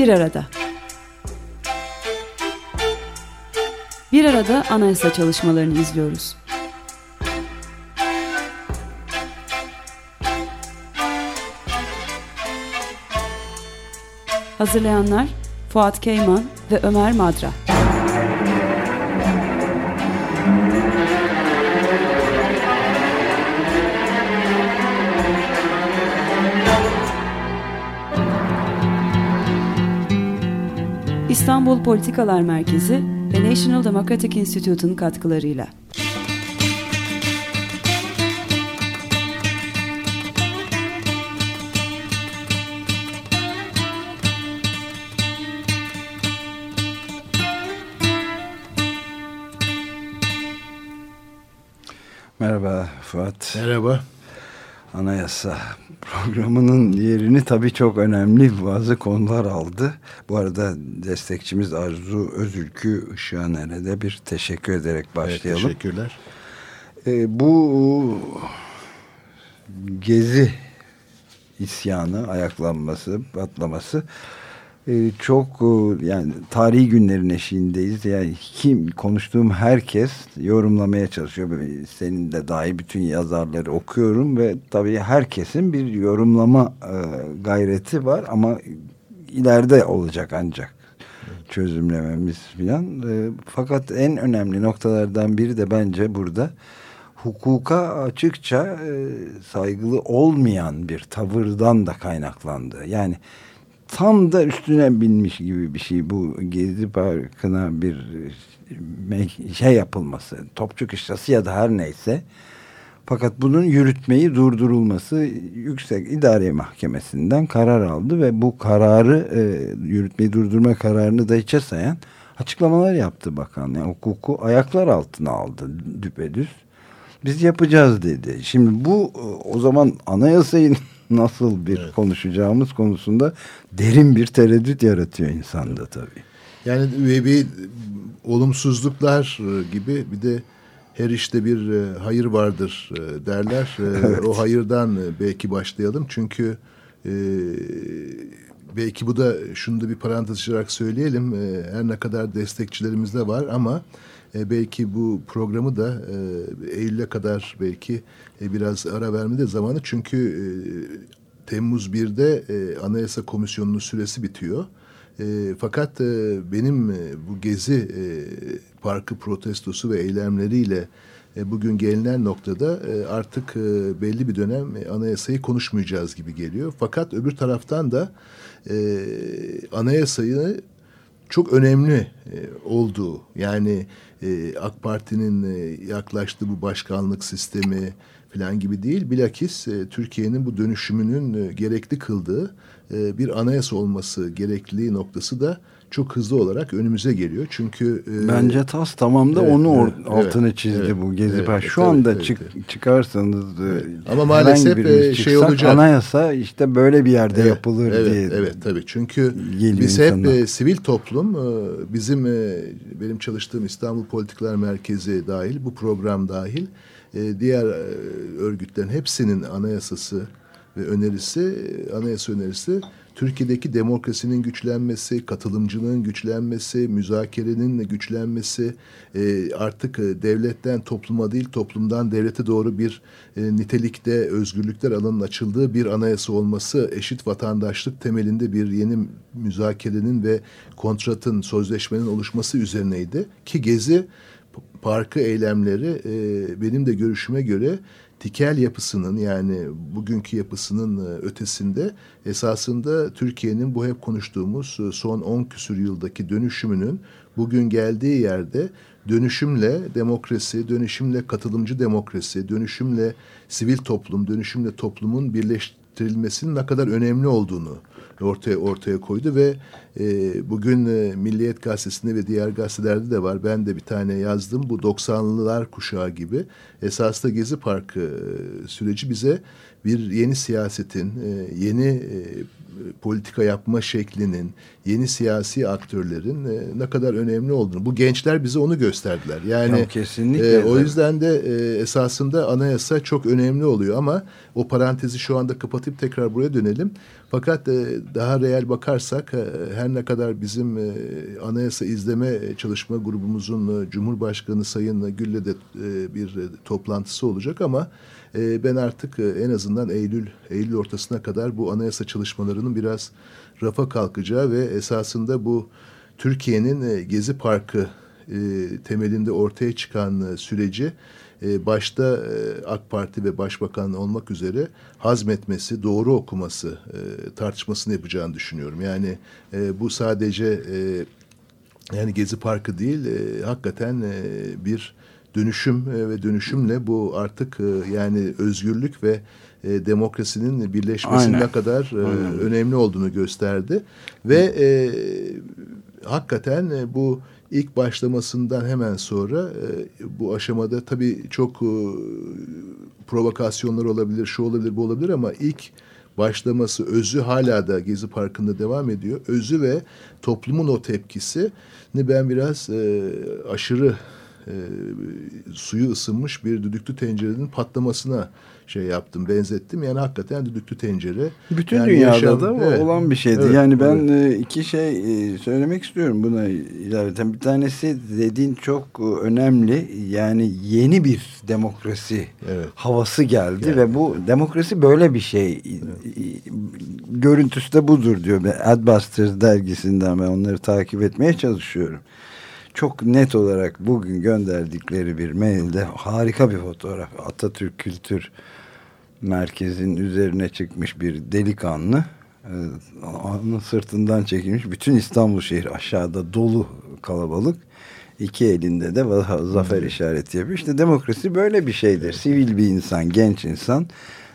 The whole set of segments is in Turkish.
Bir arada. Bir arada anayasa çalışmalarını izliyoruz. Hazırlayanlar Fuat Keyman ve Ömer Madra. İstanbul Politikalar Merkezi ve National Democratic Institute'un katkılarıyla. Merhaba Fuat. Merhaba. Anayasa programının yerini tabii çok önemli bazı konular aldı. Bu arada destekçimiz Arzu Özülkü Işıhaner'e de bir teşekkür ederek başlayalım. Evet, teşekkürler. Ee, bu gezi isyanı, ayaklanması, patlaması çok e, yani tarihi günlerin eşiğindeyiz. Yani kim konuştuğum herkes yorumlamaya çalışıyor. Senin de dahi bütün yazarları okuyorum ve tabii herkesin bir yorumlama e, gayreti var ama ileride olacak ancak çözümlememiz filan. Fakat en önemli noktalardan biri de bence burada hukuka açıkça saygılı olmayan bir tavırdan da kaynaklandı. Yani tam da üstüne binmiş gibi bir şey bu Gezi Parkı'na bir şey yapılması topçu kışlası ya da her neyse fakat bunun yürütmeyi durdurulması Yüksek İdare Mahkemesi'nden karar aldı ve bu kararı e, yürütmeyi durdurma kararını da içe sayan açıklamalar yaptı bakan. Yani hukuku ayaklar altına aldı düpedüz. Biz yapacağız dedi. Şimdi bu o zaman anayasayı nasıl bir evet. konuşacağımız konusunda derin bir tereddüt yaratıyor insanda tabii. Yani bir, olumsuzluklar e, gibi bir de her işte bir e, hayır vardır e, derler. Evet. O hayırdan belki başlayalım. Çünkü belki bu da şunu da bir parantez açarak söyleyelim. Her ne kadar destekçilerimiz de var ama belki bu programı da Eylül'e kadar belki biraz ara verme de zamanı. Çünkü Temmuz 1'de e, Anayasa Komisyonu'nun süresi bitiyor. E, fakat e, benim e, bu gezi e, parkı protestosu ve eylemleriyle e, bugün gelinen noktada e, artık e, belli bir dönem e, anayasayı konuşmayacağız gibi geliyor. Fakat öbür taraftan da e, anayasayı çok önemli e, olduğu yani e, AK Parti'nin e, yaklaştığı bu başkanlık sistemi falan gibi değil. Bilakis Türkiye'nin bu dönüşümünün gerekli kıldığı bir anayasa olması gerekliliği noktası da çok hızlı olarak önümüze geliyor. Çünkü e, bence tas tamamda evet, onu evet, altını çizdi evet, bu Gezi evet, Şu evet, anda evet, çık, evet. çıkarsanız e, evet. ama maalesef e, şey olacak. Anayasa işte böyle bir yerde evet, yapılır evet, diye. Evet tabii. Çünkü biz hep e, sivil toplum e, bizim e, benim çalıştığım İstanbul Politikalar Merkezi dahil bu program dahil e, diğer e, örgütlerin hepsinin anayasası ve önerisi, e, anayasa önerisi Türkiye'deki demokrasinin güçlenmesi, katılımcılığın güçlenmesi, müzakerenin güçlenmesi, e, artık e, devletten topluma değil toplumdan devlete doğru bir e, nitelikte özgürlükler alanının açıldığı bir anayasa olması, eşit vatandaşlık temelinde bir yeni müzakerenin ve kontratın, sözleşmenin oluşması üzerineydi. Ki Gezi parkı eylemleri e, benim de görüşüme göre tikel yapısının yani bugünkü yapısının e, ötesinde esasında Türkiye'nin bu hep konuştuğumuz e, son 10 küsür yıldaki dönüşümünün bugün geldiği yerde dönüşümle demokrasi, dönüşümle katılımcı demokrasi, dönüşümle sivil toplum, dönüşümle toplumun birleştirilmesinin ne kadar önemli olduğunu ortaya ortaya koydu ve e, bugün e, Milliyet Gazetesi'nde ve diğer gazetelerde de var. Ben de bir tane yazdım. Bu 90'lılar kuşağı gibi esasında Gezi Parkı e, süreci bize bir yeni siyasetin, e, yeni e, politika yapma şeklinin, yeni siyasi aktörlerin e, ne kadar önemli olduğunu. Bu gençler bize onu gösterdiler. Yani kesinlikle. E, o yüzden de e, esasında anayasa çok önemli oluyor ama o parantezi şu anda kapatıp tekrar buraya dönelim. Fakat e, daha reel bakarsak e, her her ne kadar bizim e, anayasa izleme çalışma grubumuzun e, Cumhurbaşkanı Sayın Gül'le de e, bir e, toplantısı olacak ama e, ben artık e, en azından Eylül Eylül ortasına kadar bu anayasa çalışmalarının biraz rafa kalkacağı ve esasında bu Türkiye'nin e, Gezi Parkı e, temelinde ortaya çıkan e, süreci e, başta e, AK Parti ve Başbakan olmak üzere hazmetmesi, doğru okuması e, tartışmasını yapacağını düşünüyorum. Yani e, bu sadece e, yani Gezi Parkı değil, e, hakikaten e, bir dönüşüm e, ve dönüşümle bu artık e, yani özgürlük ve e, demokrasinin birleşmesine Aynen. kadar Aynen. önemli olduğunu gösterdi ve e, hakikaten bu ilk başlamasından hemen sonra e, bu aşamada tabii çok e, provokasyonlar olabilir, şu olabilir, bu olabilir ama ilk başlaması, özü hala da Gezi Parkı'nda devam ediyor. Özü ve toplumun o tepkisi ne ben biraz e, aşırı suyu ısınmış bir düdüklü tencerenin patlamasına şey yaptım, benzettim. Yani hakikaten düdüklü tencere. Bütün yani dünyada yaşam, da evet, olan bir şeydi. Evet, yani ben evet. iki şey e, söylemek istiyorum buna ilaveten. Bir tanesi dediğin çok önemli. Yani yeni bir demokrasi evet. havası geldi yani. ve bu demokrasi böyle bir şey. Evet. Görüntüsü de budur diyor. Adbusters dergisinden ben onları takip etmeye çalışıyorum çok net olarak bugün gönderdikleri bir mailde harika bir fotoğraf. Atatürk Kültür Merkezi'nin üzerine çıkmış bir delikanlı. Onun sırtından çekilmiş. Bütün İstanbul şehri aşağıda dolu kalabalık. İki elinde de zafer işareti yapıyor. İşte demokrasi böyle bir şeydir. Sivil bir insan, genç insan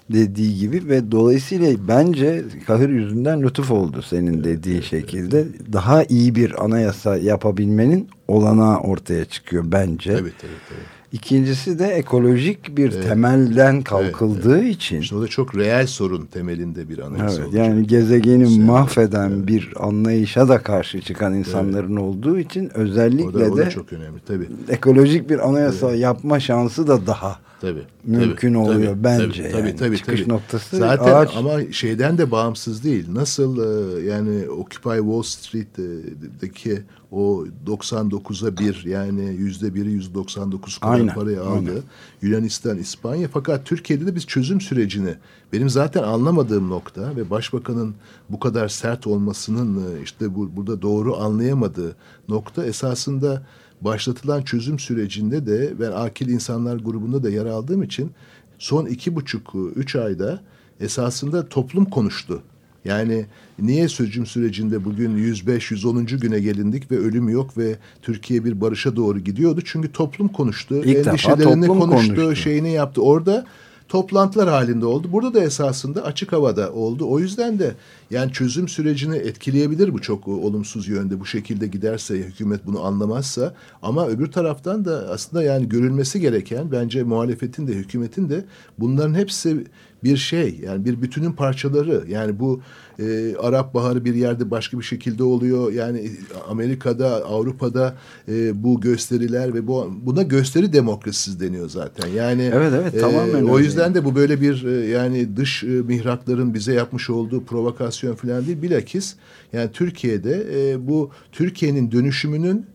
dediği gibi ve dolayısıyla bence kahır yüzünden lütuf oldu senin dediğin şekilde. Daha iyi bir anayasa yapabilmenin olanağı ortaya çıkıyor bence. Evet, evet, evet. İkincisi de ekolojik bir evet. temelden kalkıldığı evet, evet. için. İşte o da çok reel sorun temelinde bir anayasa evet, Yani gezegeni Sen, mahveden evet. bir anlayışa da karşı çıkan insanların evet. olduğu için özellikle o da, o da de çok önemli tabii. Ekolojik bir anayasa evet. yapma şansı da daha tabii, mümkün tabii, oluyor tabii, bence. Tabii, yani. tabii, Çıkış tabii. noktası Zaten ağaç... ama şeyden de bağımsız değil. Nasıl e, yani Occupy Wall Street'deki o 99'a bir yani yüzde biri 199 kadar aynen, parayı aldı. Aynen. Yunanistan, İspanya. Fakat Türkiye'de de biz çözüm sürecini benim zaten anlamadığım nokta ve başbakanın bu kadar sert olmasının e, işte bu, burada doğru anlayamadığı nokta esasında başlatılan çözüm sürecinde de ben akil insanlar grubunda da yer aldığım için son iki buçuk, üç ayda esasında toplum konuştu. Yani niye çözüm sürecinde bugün 105-110. güne gelindik ve ölüm yok ve Türkiye bir barışa doğru gidiyordu? Çünkü toplum konuştu, İlk endişelerini konuştu, konuştu, şeyini yaptı. Orada toplantılar halinde oldu. Burada da esasında açık havada oldu. O yüzden de yani çözüm sürecini etkileyebilir bu çok olumsuz yönde bu şekilde giderse hükümet bunu anlamazsa ama öbür taraftan da aslında yani görülmesi gereken bence muhalefetin de hükümetin de bunların hepsi bir şey yani bir bütünün parçaları. Yani bu e, Arap Baharı bir yerde başka bir şekilde oluyor. Yani Amerika'da Avrupa'da e, bu gösteriler ve bu buna gösteri demokrasisi deniyor zaten. Yani evet evet tamamen e, o yüzden de bu böyle bir e, yani dış e, mihrakların bize yapmış olduğu provokasyon falan değil. Bilakis yani Türkiye'de e, bu Türkiye'nin dönüşümünün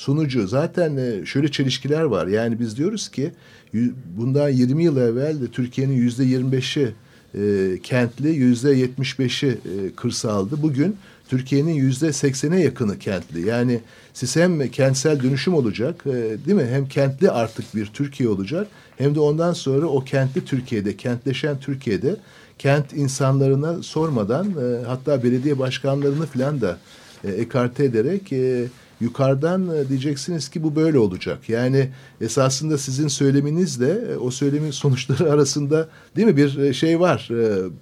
sonucu zaten e, şöyle çelişkiler var yani biz diyoruz ki bundan 20 yıl evvel de Türkiye'nin yüzde 25'i e, kentli, yüzde 75'i e, kırsaldı. Bugün Türkiye'nin yüzde 80'e yakını kentli. Yani siz hem kentsel dönüşüm olacak e, değil mi? Hem kentli artık bir Türkiye olacak. Hem de ondan sonra o kentli Türkiye'de, kentleşen Türkiye'de kent insanlarına sormadan e, hatta belediye başkanlarını falan da e, ekarte ederek e, yukarıdan e, diyeceksiniz ki bu böyle olacak. Yani esasında sizin söyleminizle e, o söylemin sonuçları arasında değil mi bir e, şey var,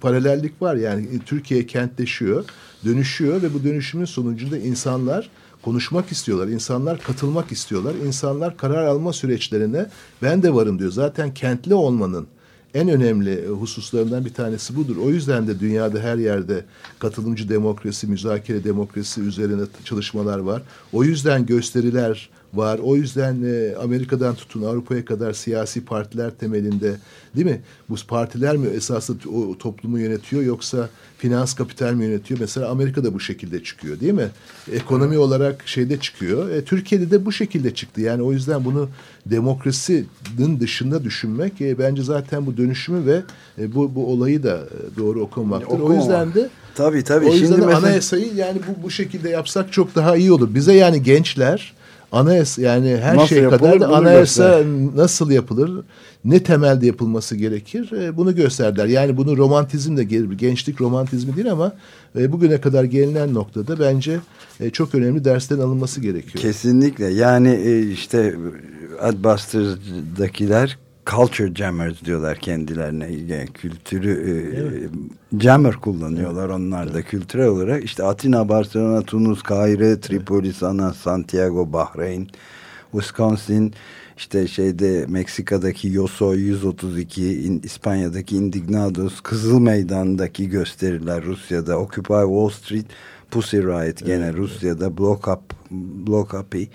paralellik var. Yani Türkiye kentleşiyor, dönüşüyor ve bu dönüşümün sonucunda insanlar konuşmak istiyorlar. insanlar katılmak istiyorlar. insanlar karar alma süreçlerine ben de varım diyor. Zaten kentli olmanın en önemli e, hususlarından bir tanesi budur. O yüzden de dünyada her yerde katılımcı demokrasi, müzakere demokrasi üzerine çalışmalar var. O yüzden gösteriler var. O yüzden e, Amerika'dan tutun Avrupa'ya kadar siyasi partiler temelinde değil mi? Bu partiler mi esasında o toplumu yönetiyor yoksa finans kapital mi yönetiyor? Mesela Amerika'da bu şekilde çıkıyor değil mi? Ekonomi olarak şeyde çıkıyor. E, Türkiye'de de bu şekilde çıktı. Yani o yüzden bunu demokrasinin dışında düşünmek e, bence zaten bu dönüşümü ve e, bu bu olayı da e, doğru okumaktır. Okuma. O yüzden de Tabii tabii. O yüzden Şimdi mesela... anayasayı yani bu bu şekilde yapsak çok daha iyi olur. Bize yani gençler anayasa yani her nasıl şey kadar da anayasa göster. nasıl yapılır, ne temelde yapılması gerekir e, bunu gösterdiler. Yani bunu romantizm de gelir. Gençlik romantizmi değil ama e, bugüne kadar gelinen noktada bence e, çok önemli derslerin alınması gerekiyor. Kesinlikle. Yani e, işte Adbusters'dakiler culture jammers diyorlar kendilerine. Yani kültürü e, evet. jammer kullanıyorlar onlar da kültürel olarak. İşte Atina, Barcelona, Tunus, Kahire, Tripoli, Sana, Santiago, Bahreyn, Wisconsin, işte şeyde Meksika'daki Yoso 132, İspanya'daki Indignados, Kızıl Meydan'daki gösteriler Rusya'da, Occupy Wall Street, Pussy Riot gene evet, Rusya'da, Block Up, Block Up'ı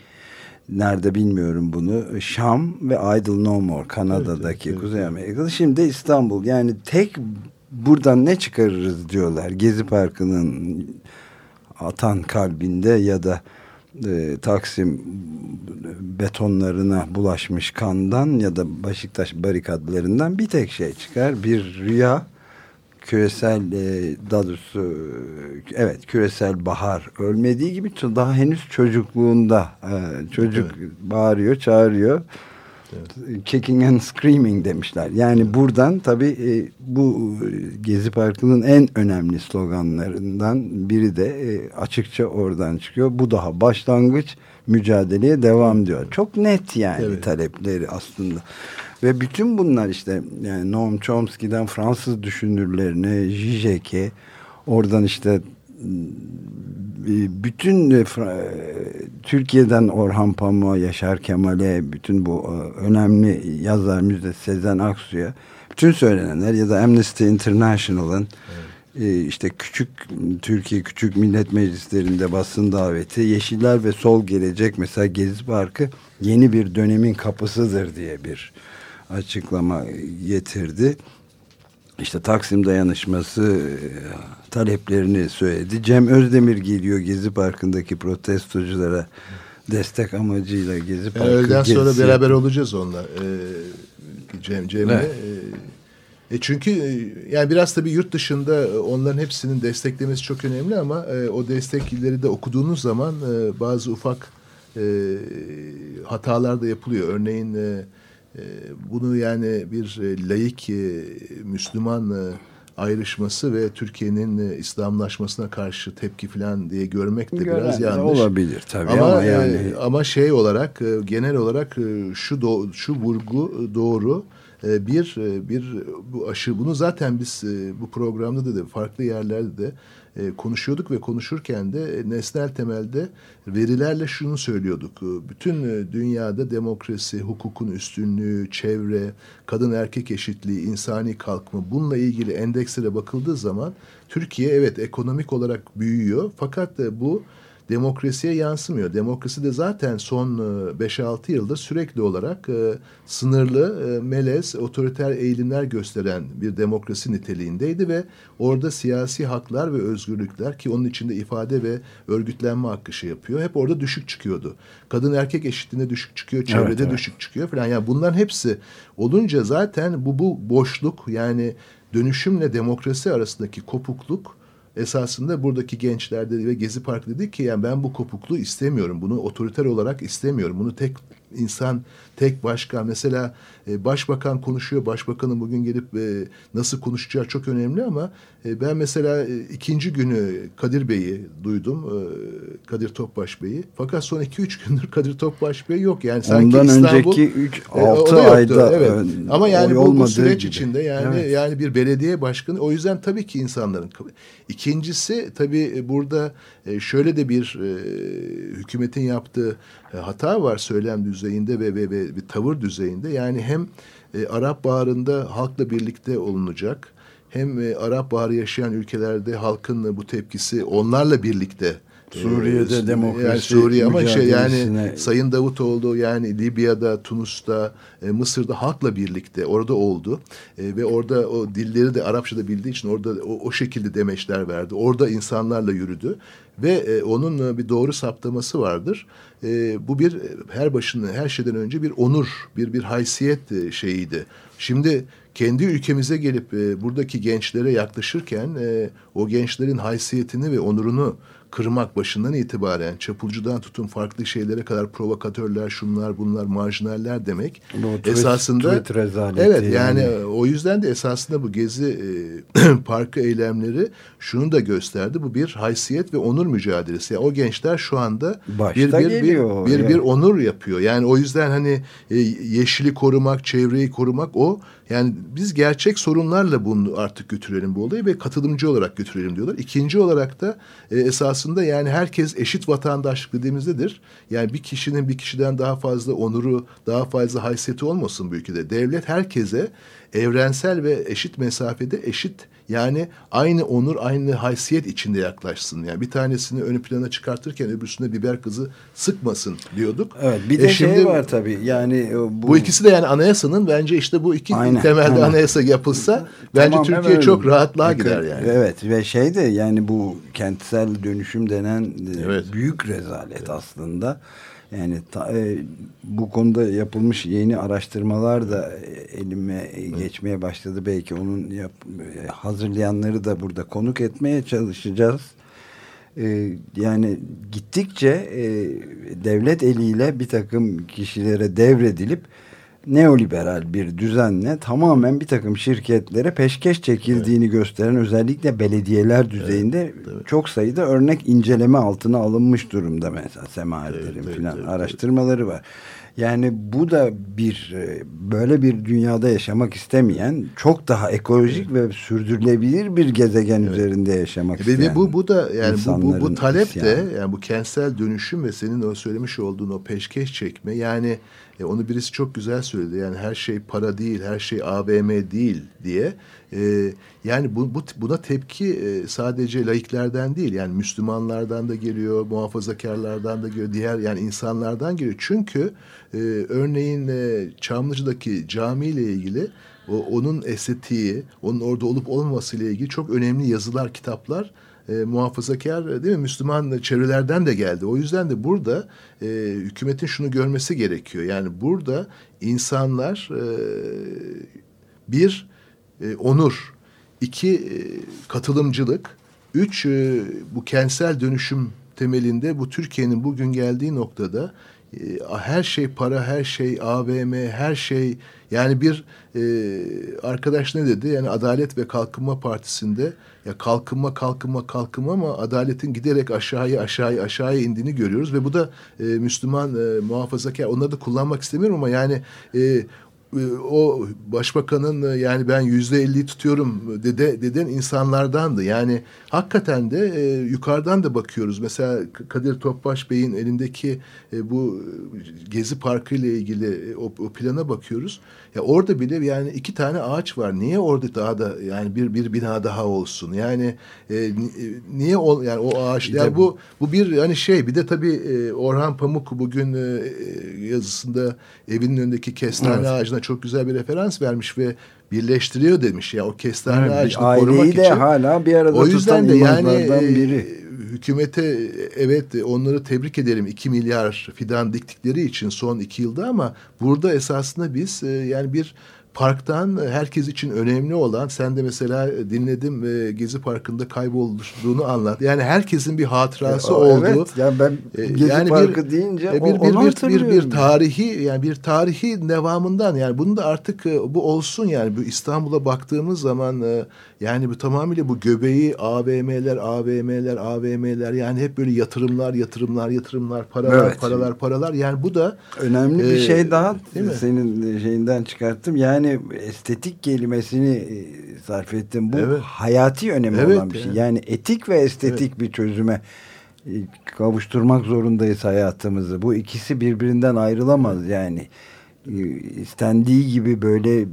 nerede bilmiyorum bunu. Şam ve Idle No More Kanada'daki evet, evet, Kuzey Amerika'da. Şimdi İstanbul yani tek buradan ne çıkarırız diyorlar. Gezi Parkı'nın atan kalbinde ya da e, Taksim betonlarına bulaşmış kandan ya da Beşiktaş barikatlarından bir tek şey çıkar. Bir rüya küresel e, daha doğrusu evet küresel bahar ölmediği gibi daha henüz çocukluğunda e, çocuk evet. bağırıyor çağırıyor evet. kicking and screaming demişler yani evet. buradan tabi e, bu Gezi Parkı'nın en önemli sloganlarından biri de e, açıkça oradan çıkıyor bu daha başlangıç mücadeleye devam diyor çok net yani evet. talepleri aslında ve bütün bunlar işte yani Noam Chomsky'den Fransız düşünürlerine, Zizek'e oradan işte bütün e, Türkiye'den Orhan Pamuk'a, Yaşar Kemal'e, bütün bu e, önemli yazar Müjde Sezen Aksu'ya bütün söylenenler ya da Amnesty International'ın evet. E, işte küçük Türkiye Küçük Millet Meclislerinde basın daveti Yeşiller ve Sol Gelecek mesela Gezi Parkı yeni bir dönemin kapısıdır diye bir açıklama getirdi. İşte Taksim dayanışması e, taleplerini söyledi. Cem Özdemir geliyor Gezi Parkı'ndaki protestoculara destek amacıyla Gezi Parkı yani Öğleden sonra gezisi. beraber olacağız onunla. Ee, Cem Cem'le. Evet. E, çünkü e, yani biraz tabii yurt dışında onların hepsinin desteklemesi çok önemli ama e, o destekleri de okuduğunuz zaman e, bazı ufak e, hatalar da yapılıyor. Örneğin e, bunu yani bir e, laik e, Müslüman e, ayrışması ve Türkiye'nin İslamlaşmasına karşı tepki falan diye görmek de Gören biraz yanlış. Olabilir tabii ama, ama yani ama şey olarak genel olarak şu do, şu vurgu doğru. Bir bir bu aşı bunu zaten biz bu programda da, da farklı yerlerde de e, konuşuyorduk ve konuşurken de e, nesnel temelde verilerle şunu söylüyorduk. E, bütün e, dünyada demokrasi, hukukun üstünlüğü, çevre, kadın erkek eşitliği, insani kalkma bununla ilgili endekslere bakıldığı zaman Türkiye evet ekonomik olarak büyüyor fakat bu demokrasiye yansımıyor. Demokrasi de zaten son 5-6 e, yılda sürekli olarak e, sınırlı, e, melez, otoriter eğilimler gösteren bir demokrasi niteliğindeydi ve orada siyasi haklar ve özgürlükler ki onun içinde ifade ve örgütlenme hakkı şey yapıyor. Hep orada düşük çıkıyordu. Kadın erkek eşitliğinde düşük çıkıyor, çevrede evet, evet. düşük çıkıyor falan. Yani bunların hepsi olunca zaten bu bu boşluk yani dönüşümle demokrasi arasındaki kopukluk esasında buradaki gençlerde ve Gezi Park dedi ki yani ben bu kopukluğu istemiyorum. Bunu otoriter olarak istemiyorum. Bunu tek insan tek başkan mesela e, başbakan konuşuyor. Başbakanın bugün gelip e, nasıl konuşacağı çok önemli ama e, ben mesela e, ikinci günü Kadir Bey'i duydum. E, Kadir Topbaş Bey'i. Fakat son iki üç gündür Kadir Topbaş Bey yok. Yani sanki Ondan İstanbul, önceki üç e, altı ayda evet. ama yani bu, bu süreç gibi. içinde yani evet. yani bir belediye başkanı o yüzden tabii ki insanların ikincisi tabii burada e, şöyle de bir e, hükümetin yaptığı e, hata var söylem düzeyinde ve, ve, ve bir tavır düzeyinde. Yani hem e, Arap Baharı'nda halkla birlikte olunacak hem e, Arap Baharı yaşayan ülkelerde halkın bu tepkisi onlarla birlikte Suriye'de e, demokrasi yani Suriye ama şey yani Sayın Davutoğlu yani Libya'da, Tunus'ta, e, Mısır'da halkla birlikte orada oldu. E, ve orada o dilleri de Arapçada bildiği için orada o, o şekilde demeçler verdi. Orada insanlarla yürüdü ve e, onun e, bir doğru saptaması vardır. E, bu bir her başında her şeyden önce bir onur, bir bir haysiyet e, şeyiydi. Şimdi kendi ülkemize gelip e, buradaki gençlere yaklaşırken e, o gençlerin haysiyetini ve onurunu kırmak başından itibaren çapulcudan tutun farklı şeylere kadar provokatörler, şunlar bunlar, marjinaller demek. Bu esasında tweet evet yani. yani o yüzden de esasında bu gezi e, parkı eylemleri şunu da gösterdi. Bu bir haysiyet ve onur mücadelesi. Yani o gençler şu anda Başta bir bir bir, bir, bir onur yapıyor. Yani o yüzden hani e, yeşili korumak, çevreyi korumak o yani biz gerçek sorunlarla bunu artık götürelim bu olayı ve katılımcı olarak götürelim diyorlar. İkinci olarak da e, esasında yani herkes eşit vatandaşlık dediğimizdedir. Yani bir kişinin bir kişiden daha fazla onuru, daha fazla haysiyeti olmasın bu ülkede. Devlet herkese evrensel ve eşit mesafede eşit yani aynı onur, aynı haysiyet içinde yaklaşsın. Yani bir tanesini ön plana çıkartırken öbürsüne biber kızı sıkmasın diyorduk. Evet bir de e şey şimdi, var tabii yani e, bu... bu ikisi de yani anayasanın bence işte bu iki aynen, temelde aynen. anayasa yapılsa bence tamam, Türkiye çok rahatlığa gider yani. Evet ve şey de yani bu kentsel dönüşüm denen e, evet. büyük rezalet evet. aslında. Yani ta, e, bu konuda yapılmış yeni araştırmalar da elime geçmeye başladı. Belki onun yap, e, hazırlayanları da burada konuk etmeye çalışacağız. E, yani gittikçe e, devlet eliyle bir takım kişilere devredilip neoliberal bir düzenle tamamen bir takım şirketlere peşkeş çekildiğini evet. gösteren özellikle belediyeler düzeyinde evet, evet. çok sayıda örnek inceleme altına alınmış durumda mesela semaerlerin evet, filan evet, araştırmaları evet. var. Yani bu da bir e, böyle bir dünyada yaşamak istemeyen çok daha ekolojik evet. ve sürdürülebilir bir gezegen evet. üzerinde yaşamak isteyen. Ve bu bu da yani bu bu, bu talep isyanı. de yani bu kentsel dönüşüm ve senin o söylemiş olduğun o peşkeş çekme yani e, onu birisi çok güzel söyledi. Yani her şey para değil, her şey AVM değil diye. E, yani bu, bu buna tepki e, sadece laiklerden değil. Yani Müslümanlardan da geliyor, muhafazakarlardan da geliyor, diğer yani insanlardan geliyor. Çünkü e, örneğin e, Çamlıca'daki camiyle ilgili o, onun estetiği, onun orada olup olmaması ile ilgili çok önemli yazılar, kitaplar e, muhafazakar değil mi Müslüman çevrelerden de geldi. O yüzden de burada e, hükümetin şunu görmesi gerekiyor. Yani burada insanlar e, bir e, onur, iki e, katılımcılık, üç e, bu kentsel dönüşüm temelinde bu Türkiye'nin bugün geldiği noktada e, her şey para, her şey AVM, her şey yani bir e, arkadaş ne dedi? Yani Adalet ve Kalkınma Partisi'nde ya kalkınma, kalkınma, kalkınma ama adaletin giderek aşağıya, aşağıya, aşağıya indiğini görüyoruz ve bu da e, Müslüman e, muhafazakar onları da kullanmak istemiyorum ama yani e, o başbakanın e, yani ben yüzde elli tutuyorum dede, deden insanlardandı. Yani hakikaten de e, yukarıdan da bakıyoruz. Mesela Kadir Topbaş Bey'in elindeki e, bu Gezi Parkı ile ilgili e, o, o plana bakıyoruz. Ya orada bile yani iki tane ağaç var. Niye orada daha da yani bir bir bina daha olsun? Yani e, niye o yani o ağaç yani bu bu bir yani şey bir de tabii e, Orhan Pamuk bugün e, yazısında evinin önündeki kestane evet. ağacına çok güzel bir referans vermiş ve birleştiriyor demiş ya o kestane evet, ağacını korumak için. de hala bir arada o yüzden de yani e, biri. hükümete evet onları tebrik ederim 2 milyar fidan diktikleri için son iki yılda ama burada esasında biz e, yani bir parktan herkes için önemli olan sen de mesela dinledim e, Gezi Parkı'nda kaybolduğunu anlat. Yani herkesin bir hatırası e, oldu. Evet. Yani ben e, Gezi yani Parkı bir, deyince e, bir, bir, bir, bir, bir tarihi yani bir tarihi devamından yani bunu da artık e, bu olsun yani bu İstanbul'a baktığımız zaman e, yani bu tamamıyla bu göbeği AVM'ler AVM'ler AVM'ler yani hep böyle yatırımlar yatırımlar yatırımlar paralar evet. paralar paralar yani bu da önemli e, bir şey daha senin şeyinden çıkarttım. Yani yani estetik kelimesini e, sarf ettim. Bu evet. hayati önemi evet, olan bir şey. Yani etik ve estetik evet. bir çözüme e, kavuşturmak zorundayız hayatımızı. Bu ikisi birbirinden ayrılamaz yani. E, istendiği gibi böyle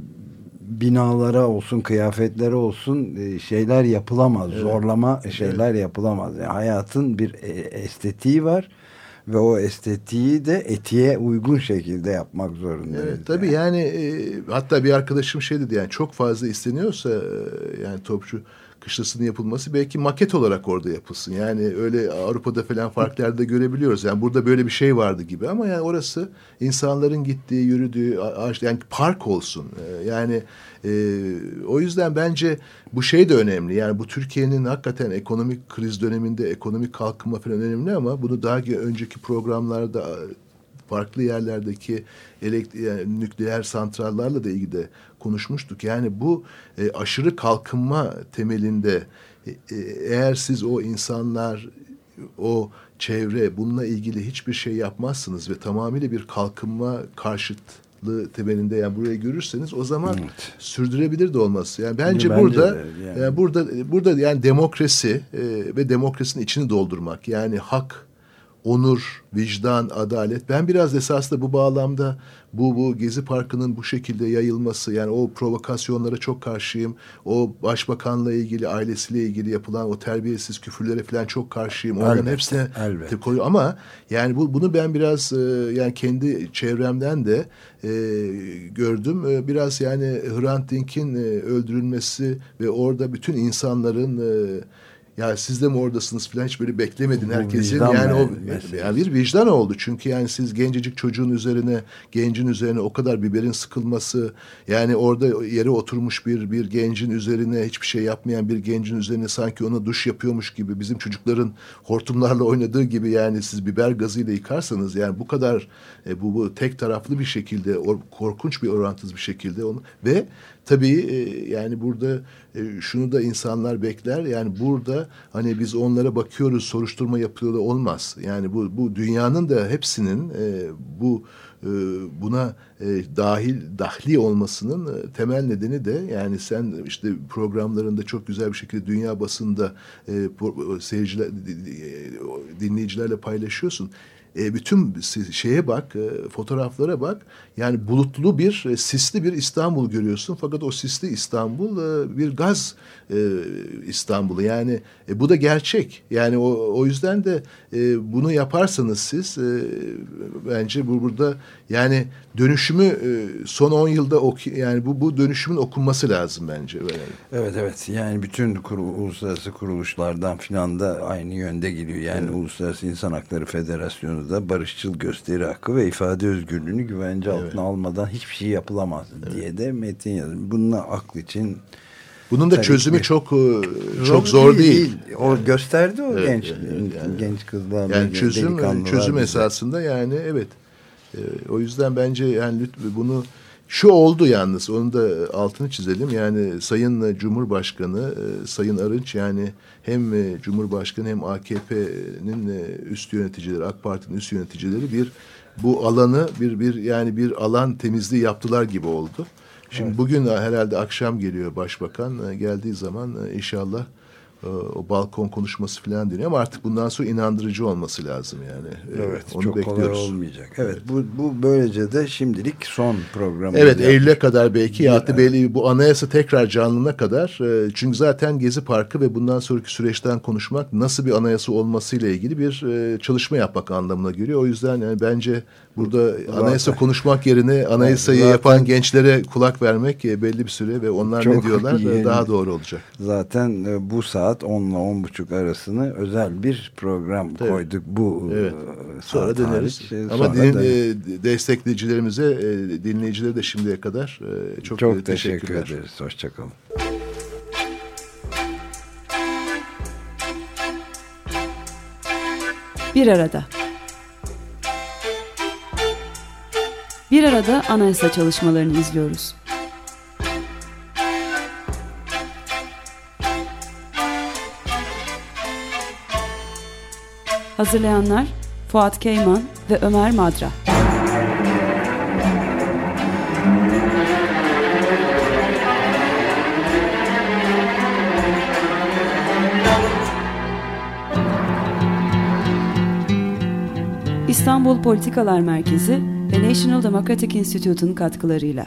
binalara olsun, kıyafetlere olsun şeyler yapılamaz. Evet. Zorlama şeyler evet. yapılamaz. Yani hayatın bir estetiği var ve o estetiği de etiğe uygun şekilde yapmak zorundayız. Evet, tabii yani, yani e, hatta bir arkadaşım şey dedi yani çok fazla isteniyorsa e, yani topçu kışlasının yapılması belki maket olarak orada yapılsın. Yani öyle Avrupa'da falan farklı yerde görebiliyoruz. Yani burada böyle bir şey vardı gibi ama yani orası insanların gittiği, yürüdüğü, yani park olsun. Ee, yani e, o yüzden bence bu şey de önemli. Yani bu Türkiye'nin hakikaten ekonomik kriz döneminde ekonomik kalkınma falan önemli ama bunu daha önceki programlarda farklı yerlerdeki elektrik, yani nükleer santrallarla da ilgili konuşmuştuk. Yani bu e, aşırı kalkınma temelinde e, e, eğer siz o insanlar o çevre bununla ilgili hiçbir şey yapmazsınız ve tamamıyla bir kalkınma karşıtlığı temelinde yani buraya görürseniz o zaman evet. sürdürebilir de olması. Yani bence, bence burada yani. yani burada burada yani demokrasi e, ve demokrasinin içini doldurmak yani hak onur, vicdan, adalet. Ben biraz esasında bu bağlamda bu bu Gezi Parkı'nın bu şekilde yayılması yani o provokasyonlara çok karşıyım. O başbakanla ilgili ailesiyle ilgili yapılan o terbiyesiz küfürlere falan çok karşıyım. Onların elbette, hepsine elbette. koyuyor ama yani bu bunu ben biraz e, yani kendi çevremden de e, gördüm. E, biraz yani Hrant Dink'in e, öldürülmesi ve orada bütün insanların e, ya siz de mi oradasınız falan hiç böyle beklemedin Bu herkesin. Yani o yani bir vicdan oldu. Çünkü yani siz gencecik çocuğun üzerine, gencin üzerine o kadar biberin sıkılması, yani orada yere oturmuş bir bir gencin üzerine hiçbir şey yapmayan bir gencin üzerine sanki ona duş yapıyormuş gibi bizim çocukların hortumlarla oynadığı gibi yani siz biber gazıyla yıkarsanız yani bu kadar e, bu, bu tek taraflı bir şekilde or, korkunç bir orantısız bir şekilde onu ve Tabii e, yani burada e, şunu da insanlar bekler. Yani burada hani biz onlara bakıyoruz, soruşturma yapıyor da olmaz. Yani bu bu dünyanın da hepsinin e, bu buna dahil dahli olmasının temel nedeni de yani sen işte programlarında çok güzel bir şekilde dünya basında seyirciler dinleyicilerle paylaşıyorsun e, bütün şeye bak, e, fotoğraflara bak. Yani bulutlu bir, e, sisli bir İstanbul görüyorsun. Fakat o sisli İstanbul e, bir gaz e, İstanbul'u. Yani e, bu da gerçek. Yani o, o yüzden de e, bunu yaparsanız siz e, bence bu burada yani dönüşümü e, son 10 yılda oku, yani bu bu dönüşümün okunması lazım bence. Yani. Evet evet. Yani bütün kuru, uluslararası kuruluşlardan filan da aynı yönde gidiyor. Yani evet. Uluslararası İnsan Hakları Federasyonu da barışçıl gösteri hakkı ve ifade özgürlüğünü güvence evet. altına almadan hiçbir şey yapılamaz evet. diye de metin yazıyor. Bununla aklı için bunun da çözümü ki. çok e, çok zor değil. değil. O yani, gösterdi o evet, genç yani, genç kızlar. Yani çözüm çözüm esasında yani evet. E, o yüzden bence yani bunu şu oldu yalnız onu da altını çizelim. Yani Sayın Cumhurbaşkanı e, Sayın Arınç yani hem Cumhurbaşkanı hem AKP'nin üst yöneticileri AK Parti'nin üst yöneticileri bir bu alanı bir bir yani bir alan temizliği yaptılar gibi oldu. Şimdi evet. bugün herhalde akşam geliyor başbakan. Geldiği zaman inşallah e, o balkon konuşması falan deniyor ama artık bundan sonra inandırıcı olması lazım yani. E, evet Onu çok bekliyoruz. kolay olmayacak. Evet, bu, bu böylece de şimdilik son program. Evet Eylül'e kadar belki ya da belli bu anayasa tekrar canlına kadar e, çünkü zaten Gezi Parkı ve bundan sonraki süreçten konuşmak nasıl bir anayasa olmasıyla ilgili bir çalışma yapmak anlamına geliyor. O yüzden yani bence burada anayasa konuşmak yerine anayasayı zaten. yapan gençlere kulak vermek belli bir süre ve onlar ne diyorlar iyi. daha doğru olacak. Zaten bu saat saat 10 ile 10 buçuk arasını özel bir program Tabii. koyduk bu evet. E, sonra deneriz. Şey, Ama sonra din, e, destekleyicilerimize, e, dinleyicilere de şimdiye kadar e, çok, çok teşekkür ederiz. Hoşçakalın. Bir arada. Bir arada anayasa çalışmalarını izliyoruz. Hazırlayanlar Fuat Keyman ve Ömer Madra. İstanbul Politikalar Merkezi ve National Democratic Institute'un katkılarıyla.